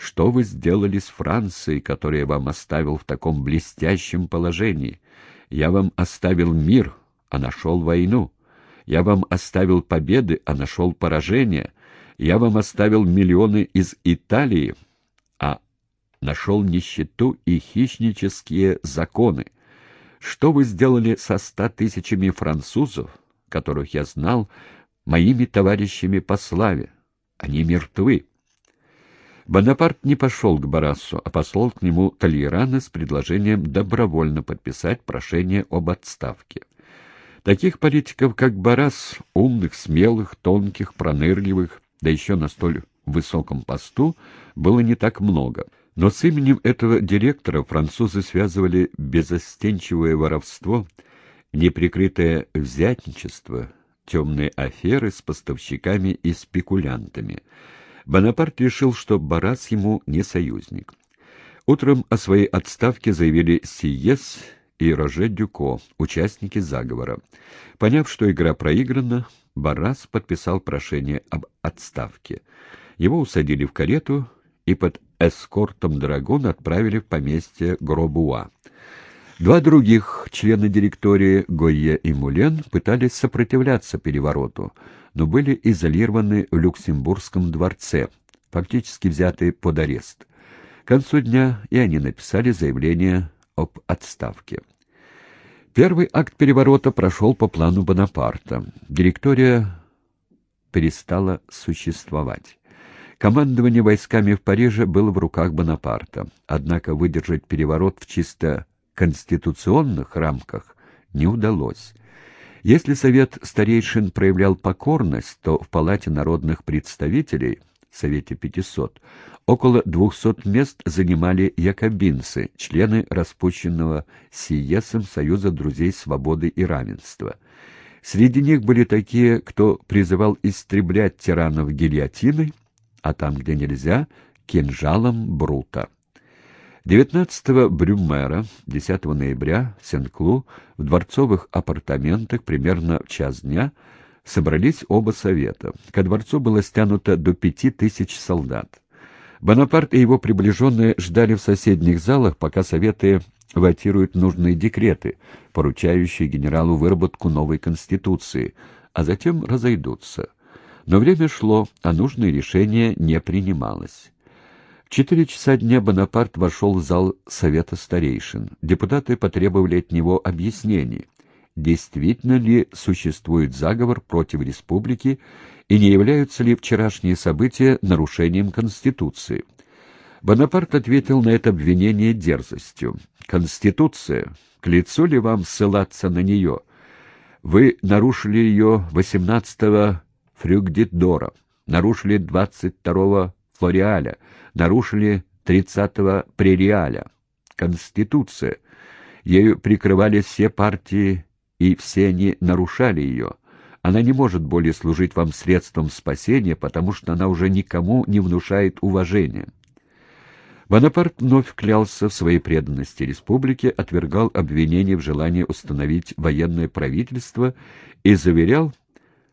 Что вы сделали с Францией, которую я вам оставил в таком блестящем положении? Я вам оставил мир, а нашел войну. Я вам оставил победы, а нашел поражение. Я вам оставил миллионы из Италии, а нашел нищету и хищнические законы. Что вы сделали со ста тысячами французов, которых я знал, моими товарищами по славе? Они мертвы. Бонапарт не пошел к Барасу, а послал к нему Толерана с предложением добровольно подписать прошение об отставке. Таких политиков, как Барас, умных, смелых, тонких, пронырливых, да еще на столь высоком посту, было не так много. Но с именем этого директора французы связывали безостенчивое воровство, неприкрытое взятничество, темные аферы с поставщиками и спекулянтами. Бонапарт решил, что Барас ему не союзник. Утром о своей отставке заявили Сиес и Роже Дюко, участники заговора. Поняв, что игра проиграна, Барас подписал прошение об отставке. Его усадили в карету и под эскортом драгун отправили в поместье Гробуа. Два других члена директории, Гойе и Мулен, пытались сопротивляться перевороту, но были изолированы в Люксембургском дворце, фактически взяты под арест. К концу дня и они написали заявление об отставке. Первый акт переворота прошел по плану Бонапарта. Директория перестала существовать. Командование войсками в Париже было в руках Бонапарта. Однако выдержать переворот в чисто конституционных рамках не удалось. Если Совет старейшин проявлял покорность, то в Палате народных представителей, Совете 500, около 200 мест занимали якобинцы, члены распущенного Сиесом Союза друзей свободы и равенства. Среди них были такие, кто призывал истреблять тиранов гильотиной, а там, где нельзя, кинжалом Брута. 19 Брюмера, 10 ноября, в Сен-Клу, в дворцовых апартаментах примерно в час дня собрались оба совета. Ко дворцу было стянуто до пяти тысяч солдат. Бонапарт и его приближенные ждали в соседних залах, пока советы ватируют нужные декреты, поручающие генералу выработку новой конституции, а затем разойдутся. Но время шло, а нужное решение не принималось четыре часа дня Бонапарт вошел в зал Совета старейшин. Депутаты потребовали от него объяснений, действительно ли существует заговор против республики и не являются ли вчерашние события нарушением Конституции. Бонапарт ответил на это обвинение дерзостью. «Конституция, к лицу ли вам ссылаться на нее? Вы нарушили ее 18-го Фрюгдитдора, нарушили 22-го Флориаля, нарушили 30-го Прериаля. Конституция. Ею прикрывались все партии, и все они нарушали ее. Она не может более служить вам средством спасения, потому что она уже никому не внушает уважения. Бонапарт вновь клялся в своей преданности республике, отвергал обвинения в желании установить военное правительство и заверял,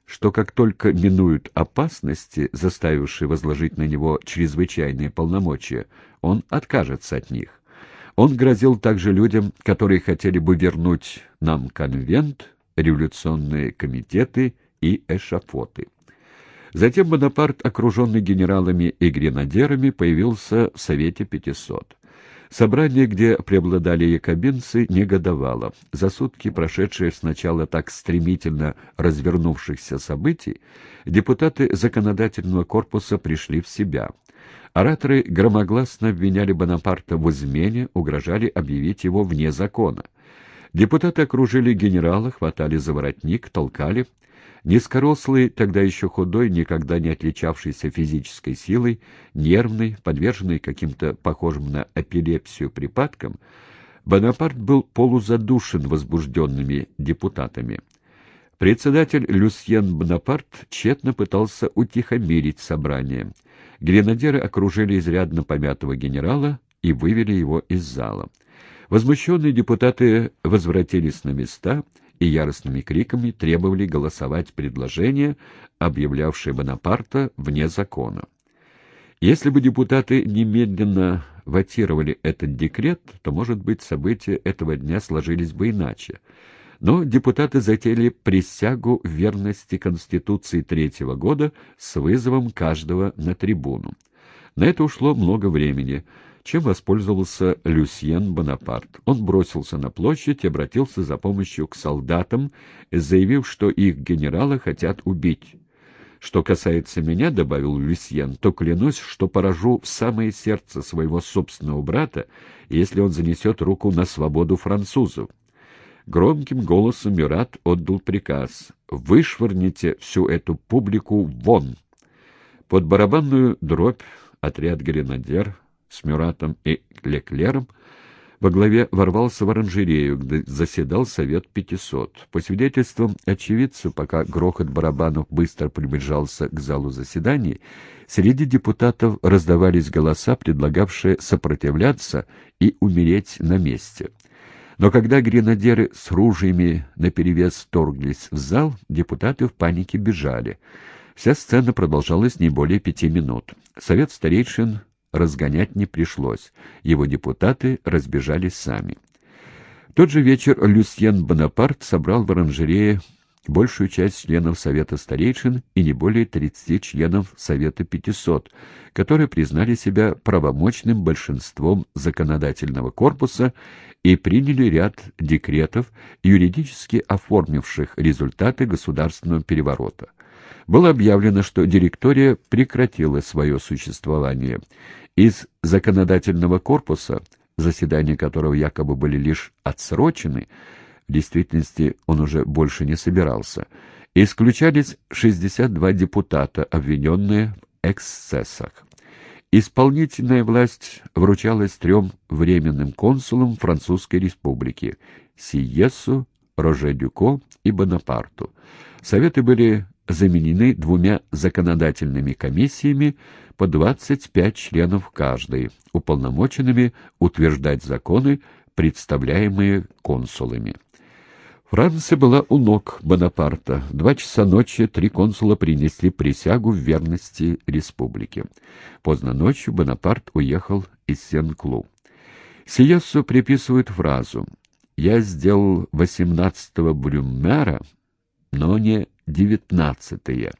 что как только минуют опасности, заставившие возложить на него чрезвычайные полномочия, он откажется от них. Он грозил также людям, которые хотели бы вернуть нам конвент, революционные комитеты и эшафоты. Затем Бонапарт, окруженный генералами и гренадерами, появился в Совете 500. Собрание, где преобладали якобинцы, негодовало. За сутки, прошедшие с начала так стремительно развернувшихся событий, депутаты законодательного корпуса пришли в себя. Ораторы громогласно обвиняли Бонапарта в измене, угрожали объявить его вне закона. Депутаты окружили генерала, хватали за воротник, толкали. Низкорослый, тогда еще худой, никогда не отличавшийся физической силой, нервный, подверженный каким-то похожим на эпилепсию припадкам, Бонапарт был полузадушен возбужденными депутатами. Председатель Люсьен Бонапарт тщетно пытался утихомирить собрание. Гренадеры окружили изрядно помятого генерала и вывели его из зала. Возмущенные депутаты возвратились на места и яростными криками требовали голосовать предложение, объявлявшее Бонапарта вне закона. Если бы депутаты немедленно ватировали этот декрет, то, может быть, события этого дня сложились бы иначе. Но депутаты затеяли присягу верности Конституции третьего года с вызовом каждого на трибуну. На это ушло много времени, чем воспользовался Люсьен Бонапарт. Он бросился на площадь и обратился за помощью к солдатам, заявив, что их генералы хотят убить. Что касается меня, — добавил Люсьен, — то клянусь, что поражу в самое сердце своего собственного брата, если он занесет руку на свободу французов. Громким голосом Мюрат отдал приказ «Вышвырните всю эту публику вон!» Под барабанную дробь отряд гренадер с Мюратом и Леклером во главе ворвался в оранжерею, где заседал Совет 500. По свидетельствам очевидцев, пока грохот барабанов быстро приближался к залу заседаний, среди депутатов раздавались голоса, предлагавшие сопротивляться и умереть на месте. Но когда гренадеры с ружьями наперевес вторглись в зал, депутаты в панике бежали. Вся сцена продолжалась не более пяти минут. Совет старейшин разгонять не пришлось. Его депутаты разбежались сами. В тот же вечер Люсьен Бонапарт собрал в оранжерее большую часть членов Совета старейшин и не более 30 членов Совета 500, которые признали себя правомочным большинством законодательного корпуса и приняли ряд декретов, юридически оформивших результаты государственного переворота было объявлено, что директория прекратила свое существование. Из законодательного корпуса, заседания которого якобы были лишь отсрочены, в действительности он уже больше не собирался, исключались 62 депутата, обвиненные в эксцессах. Исполнительная власть вручалась трем временным консулам Французской республики – Сиесу, Роже-Дюко и Бонапарту. Советы были заменены двумя законодательными комиссиями по 25 членов каждой, уполномоченными утверждать законы, представляемые консулами. Франция была у ног Бонапарта. Два часа ночи три консула принесли присягу в верности республике. Поздно ночью Бонапарт уехал из Сен-Клу. Сиесу приписывают фразу «Я сделал 18-го Брюмера, но не девятнадцатые.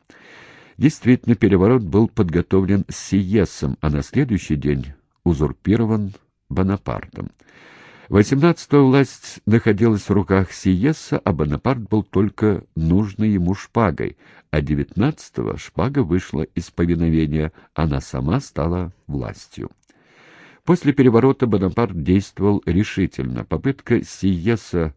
Действительно, переворот был подготовлен Сиесом, а на следующий день узурпирован Бонапартом. Восемнадцатая власть находилась в руках Сиеса, а Бонапарт был только нужной ему шпагой, а девятнадцатого шпага вышла из повиновения, она сама стала властью. После переворота Бонапарт действовал решительно. Попытка Сиеса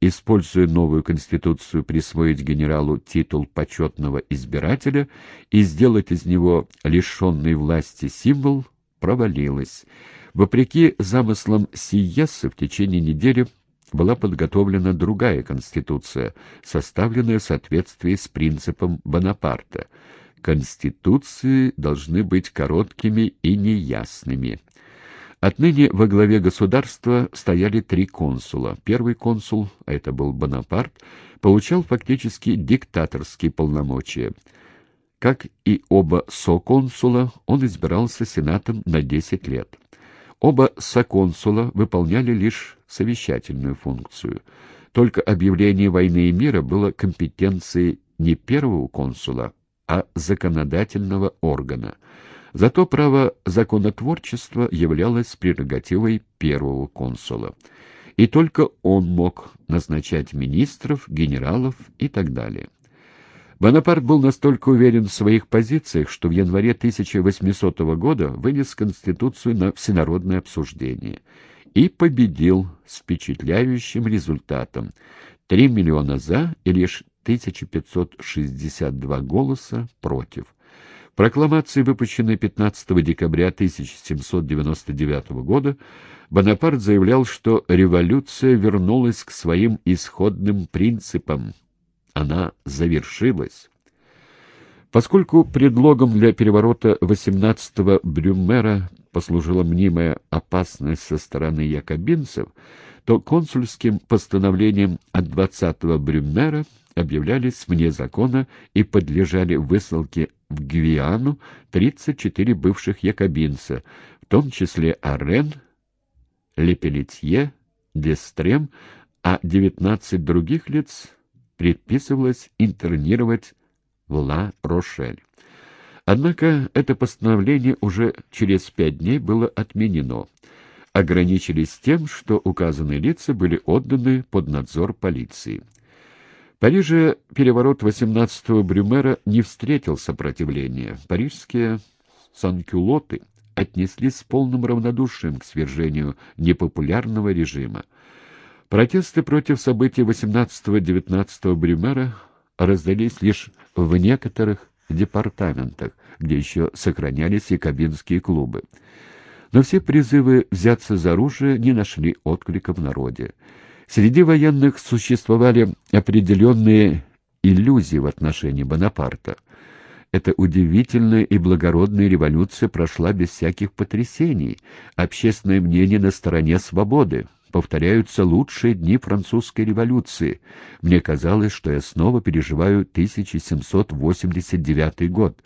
используя новую конституцию, присвоить генералу титул почетного избирателя и сделать из него лишенный власти символ, провалилась. Вопреки замыслам Сиеса в течение недели была подготовлена другая конституция, составленная в соответствии с принципом Бонапарта. Конституции должны быть короткими и неясными. Отныне во главе государства стояли три консула. Первый консул, а это был Бонапарт, получал фактически диктаторские полномочия. Как и оба соконсула, он избирался сенатом на 10 лет. Оба соконсула выполняли лишь совещательную функцию. Только объявление войны и мира было компетенцией не первого консула, а законодательного органа. Зато право законотворчества являлось прерогативой первого консула. И только он мог назначать министров, генералов и так далее. Бонапарт был настолько уверен в своих позициях, что в январе 1800 года вынес Конституцию на всенародное обсуждение и победил с впечатляющим результатом – 3 миллиона «за» и лишь 1562 голоса «против» прокламации, выпущенной 15 декабря 1799 года, Бонапарт заявлял, что революция вернулась к своим исходным принципам. Она завершилась. Поскольку предлогом для переворота 18-го Брюмера послужила мнимая опасность со стороны якобинцев, то консульским постановлением от 20-го Брюмера объявлялись вне закона и подлежали высылке в Гвиану 34 бывших якобинца, в том числе Арен, Лепелетье, Дестрем, а 19 других лиц предписывалось интернировать в Ла-Рошель. Однако это постановление уже через пять дней было отменено. Ограничились тем, что указанные лица были отданы под надзор полиции. Париже переворот 18-го Брюмера не встретил сопротивления. Парижские санкюлоты отнеслись с полным равнодушием к свержению непопулярного режима. Протесты против событий 18-19 Брюмера раздались лишь в некоторых департаментах, где еще сохранялись якобинские клубы. Но все призывы взяться за оружие не нашли отклика в народе. Среди военных существовали определенные иллюзии в отношении Бонапарта. Эта удивительная и благородная революция прошла без всяких потрясений. Общественное мнение на стороне свободы повторяются лучшие дни французской революции. Мне казалось, что я снова переживаю 1789 год.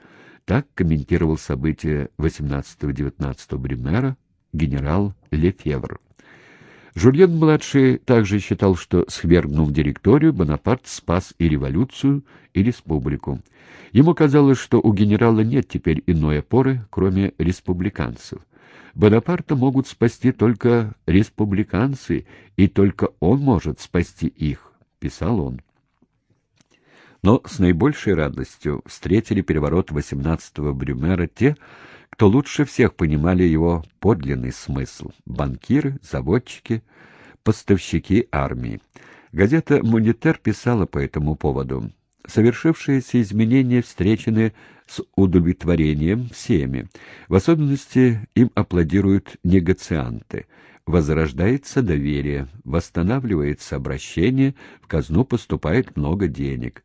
Так комментировал события 18-19 Бремера генерал Лефевр. Жульен-младший также считал, что, свергнув директорию, Бонапарт спас и революцию, и республику. Ему казалось, что у генерала нет теперь иной опоры, кроме республиканцев. Бонапарта могут спасти только республиканцы, и только он может спасти их, писал он. Но с наибольшей радостью встретили переворот 18-го Брюмера те, кто лучше всех понимали его подлинный смысл — банкиры, заводчики, поставщики армии. Газета «Монитер» писала по этому поводу. Совершившиеся изменения встречены с удовлетворением всеми. В особенности им аплодируют негацианты. Возрождается доверие, восстанавливается обращение, в казну поступает много денег.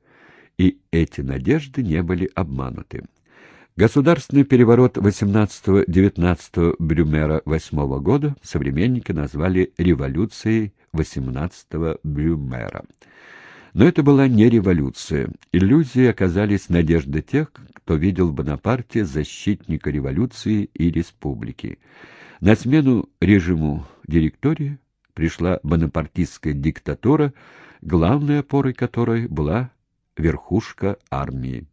И эти надежды не были обмануты. Государственный переворот 18-19 Брюмера 8 года современники назвали революцией 18 Брюмера. Но это была не революция. Иллюзией оказались надежды тех, кто видел в Бонапарте защитника революции и республики. На смену режиму директории пришла бонапартистская диктатура, главной опорой которой была верхушка армии.